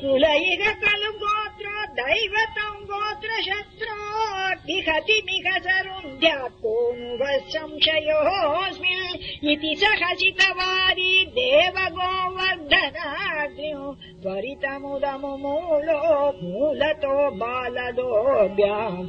खलु गोत्र दैवतम् गोत्र शत्रो मिह मिघसरुद्ध्या इति सहसितवारी देव गोवर्धनाग्न्यो त्वरितमुदमुमूलो मूलतो बालदोऽभ्याम्।